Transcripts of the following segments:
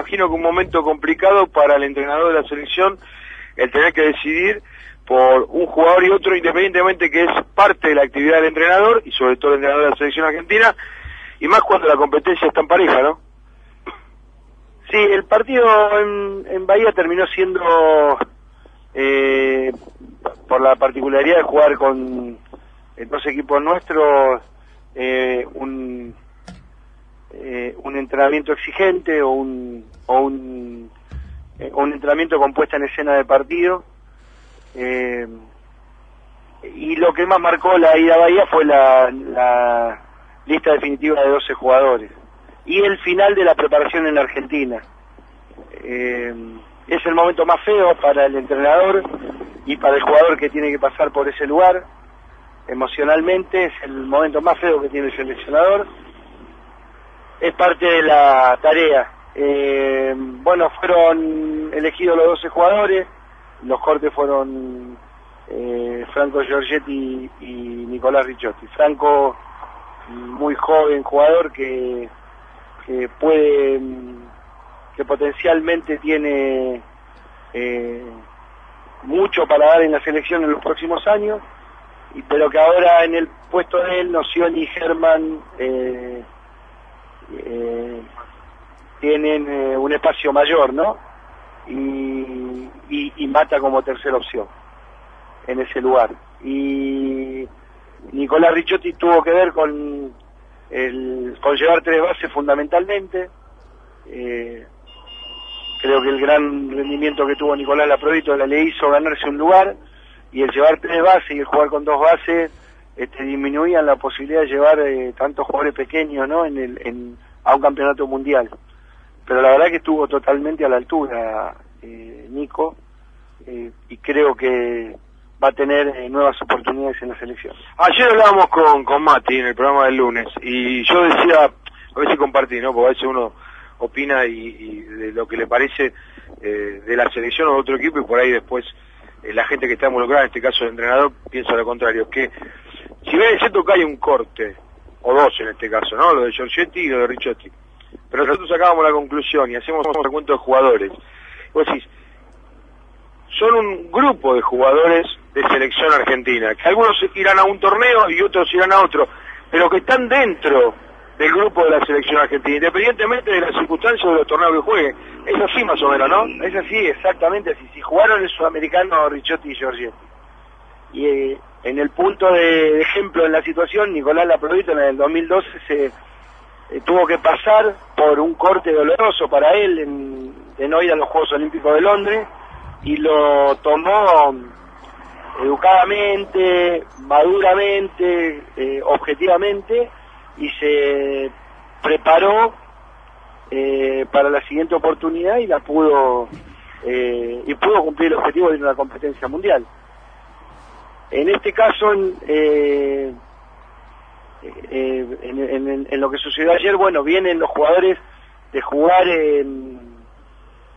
imagino que un momento complicado para el entrenador de la selección el tener que decidir por un jugador y otro, independientemente que es parte de la actividad del entrenador y sobre todo el entrenador de la selección argentina, y más cuando la competencia está en pareja, ¿no? Sí, el partido en, en Bahía terminó siendo, eh, por la particularidad de jugar con dos equipos nuestros, eh, un, eh, un entrenamiento exigente o un, o un, eh, un entrenamiento con puesta en escena de partido. Eh, y lo que más marcó la ida a Bahía fue la, la lista definitiva de 12 jugadores y el final de la preparación en la Argentina. Eh, es el momento más feo para el entrenador y para el jugador que tiene que pasar por ese lugar. Emocionalmente es el momento más feo que tiene el seleccionador. Es parte de la tarea. Eh, bueno, fueron elegidos los 12 jugadores. Los cortes fueron eh, Franco Giorgetti y Nicolás Ricciotti. Franco, muy joven jugador que que puede, que potencialmente tiene eh, mucho para dar en la selección en los próximos años, y, pero que ahora en el puesto de él, Noción y Germán eh, tienen eh, un espacio mayor, ¿no? Y, Mata como tercera opción en ese lugar. Y Nicolás Ricciotti tuvo que ver con el, con llevar tres bases fundamentalmente. Eh, creo que el gran rendimiento que tuvo Nicolás Laprovito le hizo ganarse un lugar y el llevar tres bases y el jugar con dos bases este, disminuían la posibilidad de llevar eh, tantos jugadores pequeños ¿no? a un campeonato mundial. Pero la verdad que estuvo totalmente a la altura eh, Nico eh, y creo que va a tener eh, nuevas oportunidades en la selección. Ayer hablábamos con, con Mati en el programa del lunes y yo decía, a ver si compartí, ¿no? Porque a veces uno opina y, de lo que le parece de la selección o de otro equipo y por ahí después la gente que está involucrada, en este caso el entrenador, piensa lo contrario, que si bien es cierto que hay un corte, o dos en este caso, ¿no? Lo de Giorgetti y lo de Ricciotti, pero nosotros sacábamos la conclusión y hacemos un recuento de jugadores. Vos decís, son un grupo de jugadores de selección argentina, que algunos irán a un torneo y otros irán a otro, pero que están dentro del grupo de la selección argentina, independientemente de las circunstancias de los torneos que jueguen. Es así más o menos, ¿no? Es así, exactamente así. Si jugaron el sudamericano Ricciotti y Giorgetti. Y eh, en el punto de, de, ejemplo en la situación, Nicolás Laprovito en el 2012 se eh, tuvo que pasar por un corte doloroso para él en, de no ir a los Juegos Olímpicos de Londres y lo tomó educadamente, maduramente, eh, objetivamente y se preparó eh, para la siguiente oportunidad y la pudo y pudo cumplir el objetivo de una competencia mundial. En este caso, en, en, lo que sucedió ayer, bueno, vienen los jugadores de jugar en,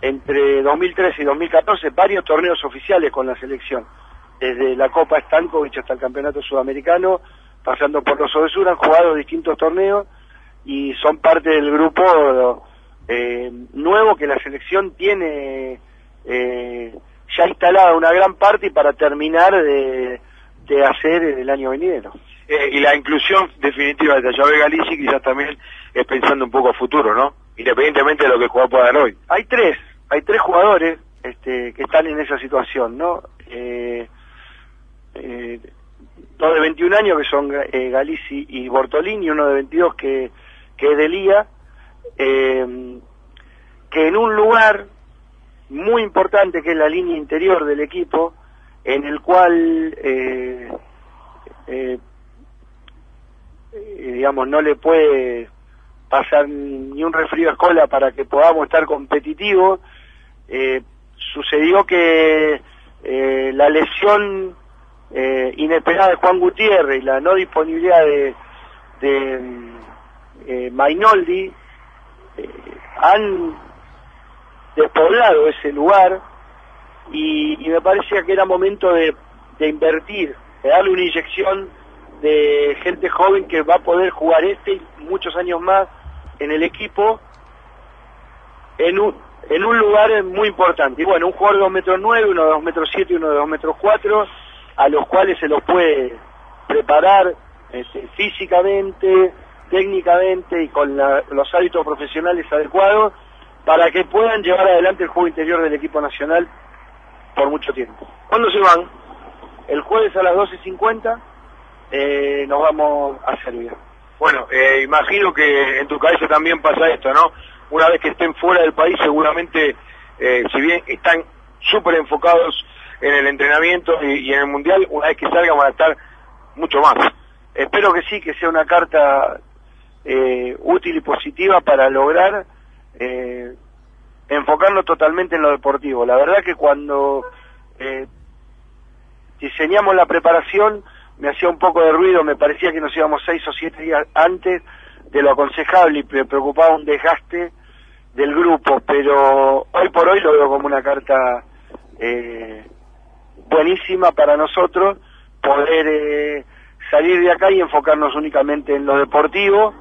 entre 2013 y 2014 varios torneos oficiales con la selección desde la Copa Stankovic hasta el Campeonato Sudamericano, pasando por los Odesur, han jugado distintos torneos y son parte del grupo eh, nuevo que la selección tiene eh, ya instalada una gran parte para terminar de, de hacer en el año venidero. Eh, y la inclusión definitiva de Tallave Galici quizás también es pensando un poco a futuro, ¿no? Independientemente de lo que el jugador pueda dar hoy. Hay tres, hay tres jugadores este, que están en esa situación, ¿no? Eh, eh, dos de 21 años que son eh, Galici y Bortolini, uno de 22 que, que es de Lía, eh, que en un lugar muy importante que es la línea interior del equipo, en el cual eh, eh, digamos no le puede pasar ni un resfrío a escola para que podamos estar competitivos, sucedió que la lesión eh, inesperada de Juan Gutiérrez y la no disponibilidad de, de eh, Mainoldi eh, han despoblado ese lugar y, me parecía que era momento de invertir, de darle una inyección de gente joven que va a poder jugar este y muchos años más en el equipo en un, en un lugar muy importante. Y bueno, un jugador de 2 metros 9, uno de 2 metros 7 y uno de 2 metros 4, a los cuales se los puede preparar este, físicamente, técnicamente y con los hábitos profesionales adecuados para que puedan llevar adelante el juego interior del equipo nacional por mucho tiempo. ¿Cuándo se van? El jueves a las 12.50 eh, nos vamos a Serbia. Bueno, eh, imagino que en tu cabeza también pasa esto, ¿no? Una vez que estén fuera del país, seguramente, eh, si bien están súper enfocados en el entrenamiento y, en el Mundial, una vez que salgan van a estar mucho más. Espero que sí, que sea una carta eh, útil y positiva para lograr eh, enfocarnos totalmente en lo deportivo. La verdad que cuando diseñamos la preparación me hacía un poco de ruido, me parecía que nos íbamos seis o siete días antes de lo aconsejable y me preocupaba un desgaste del grupo, pero hoy por hoy lo veo como una carta eh, buenísima para nosotros poder eh, salir de acá y enfocarnos únicamente en lo deportivo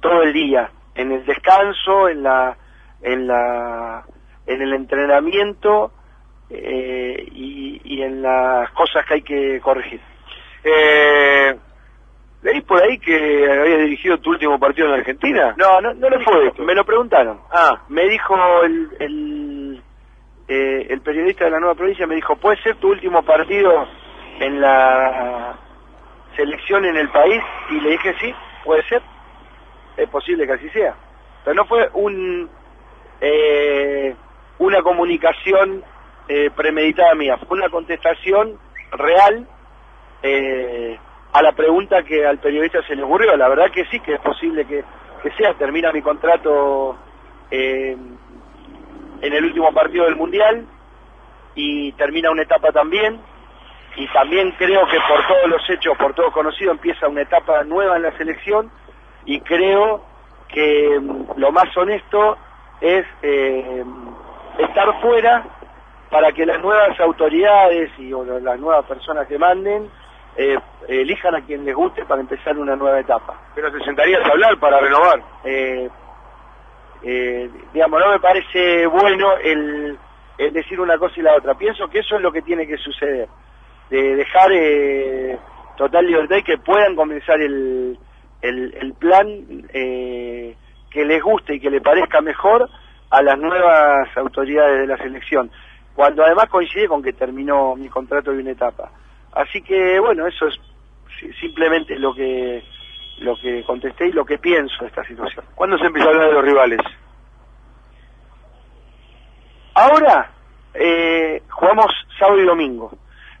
todo el día, en el descanso, en la en la en el entrenamiento eh, y, en las cosas que hay que corregir. Eh, ¿Leí por ahí que había dirigido tu último partido en Argentina? No, no, no lo fue, me lo preguntaron. Ah, me dijo el, el, eh, el periodista de la nueva provincia, me dijo, ¿puede ser tu último partido en la selección en el país? Y le dije, sí, puede ser. Es posible que así sea. Pero no fue un eh, una comunicación eh, premeditada mía, fue una contestación real eh, a la pregunta que al periodista se le ocurrió. La verdad que sí, que es posible que, sea. Termina mi contrato eh, en el último partido del Mundial y termina una etapa también. Y también creo que por todos los hechos, por todo conocido, empieza una etapa nueva en la selección y creo que mm, lo más honesto es eh, estar fuera para que las nuevas autoridades y las nuevas personas que manden eh, elijan a quien les guste para empezar una nueva etapa. Pero te sentarías a hablar para renovar. Eh, digamos, no me parece bueno el, decir una cosa y la otra. Pienso que eso es lo que tiene que suceder, de dejar total libertad y que puedan comenzar el, el, el plan que les guste y que le parezca mejor a las nuevas autoridades de la selección, cuando además coincide con que terminó mi contrato de una etapa. Así que bueno, eso es simplemente lo que lo que contesté y lo que pienso de esta situación. ¿Cuándo se empezó a hablar de los rivales? Ahora eh, jugamos sábado y domingo.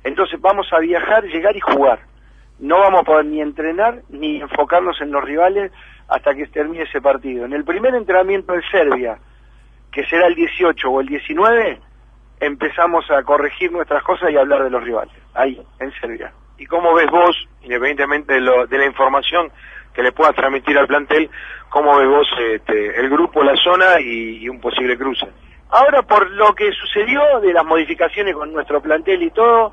Entonces vamos a viajar, llegar y jugar. No vamos a poder ni entrenar ni enfocarnos en los rivales hasta que termine ese partido. En el primer entrenamiento de Serbia, que será el 18 o el 19, empezamos a corregir nuestras cosas y a hablar de los rivales, ahí, en Serbia. ¿Y cómo ves vos, independientemente de, lo, de la información que le puedas transmitir al plantel, cómo ves vos este, el grupo, la zona y, un posible cruce? Ahora, por lo que sucedió de las modificaciones con nuestro plantel y todo,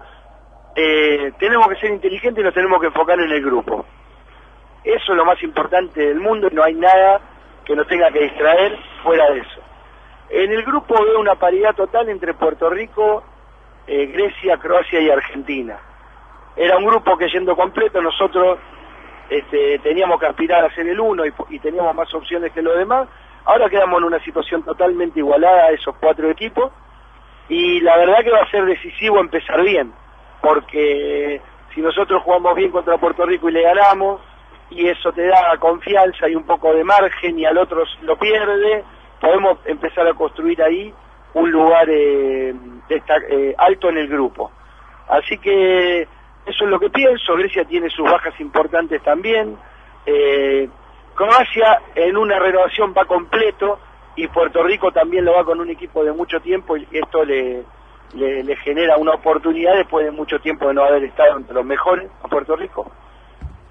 eh, tenemos que ser inteligentes y nos tenemos que enfocar en el grupo. Eso es lo más importante del mundo y no hay nada que nos tenga que distraer fuera de eso. En el grupo veo una paridad total entre Puerto Rico, eh, Grecia, Croacia y Argentina. Era un grupo que yendo completo nosotros este, teníamos que aspirar a ser el uno y, teníamos más opciones que los demás. Ahora quedamos en una situación totalmente igualada a esos cuatro equipos y la verdad que va a ser decisivo empezar bien, porque si nosotros jugamos bien contra Puerto Rico y le ganamos, y eso te da confianza y un poco de margen y al otro lo pierde, podemos empezar a construir ahí un lugar eh, eh, alto en el grupo. Así que eso es lo que pienso, Grecia tiene sus bajas importantes también, eh, Croacia en una renovación va completo y Puerto Rico también lo va con un equipo de mucho tiempo y esto le, le, genera una oportunidad después de mucho tiempo de no haber estado entre los mejores a Puerto Rico.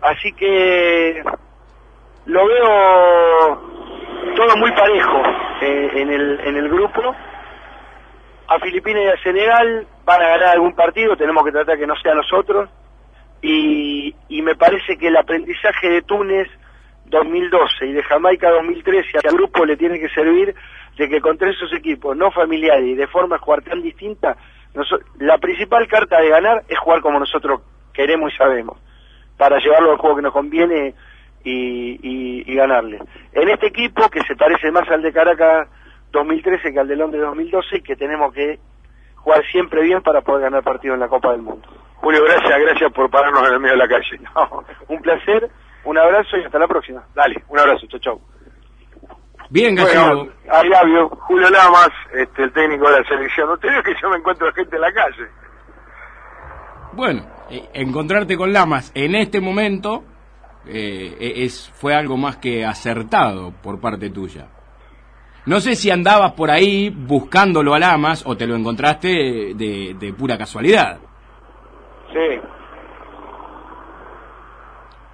Así que lo veo todo muy parejo eh, en, el, en el grupo. A Filipinas y a Senegal van a ganar algún partido, tenemos que tratar que no sea nosotros. Y, me parece que el aprendizaje de Túnez 2012 y de Jamaica 2013 al grupo le tiene que servir de que contra esos equipos no familiares y de forma jugar tan distinta, la principal carta de ganar es jugar como nosotros queremos y sabemos, para llevarlo al juego que nos conviene y, ganarle. En este equipo, que se parece más al de Caracas 2013 que al de Londres 2012, que tenemos que jugar siempre bien para poder ganar partido en la Copa del Mundo. Julio, gracias, gracias por pararnos en el medio de la calle. un placer, un abrazo y hasta la próxima. Dale, un abrazo, chau chau. Bien. Bueno, Julio Lamas, este, el técnico de la selección. No te digo que yo me encuentro gente en la calle. Bueno, eh, encontrarte con Lamas en este momento eh, e-, es, fue algo más que acertado por parte tuya. No sé si andabas por ahí buscándolo a Lamas o te lo encontraste de, de pura casualidad. Sí.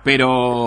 Pero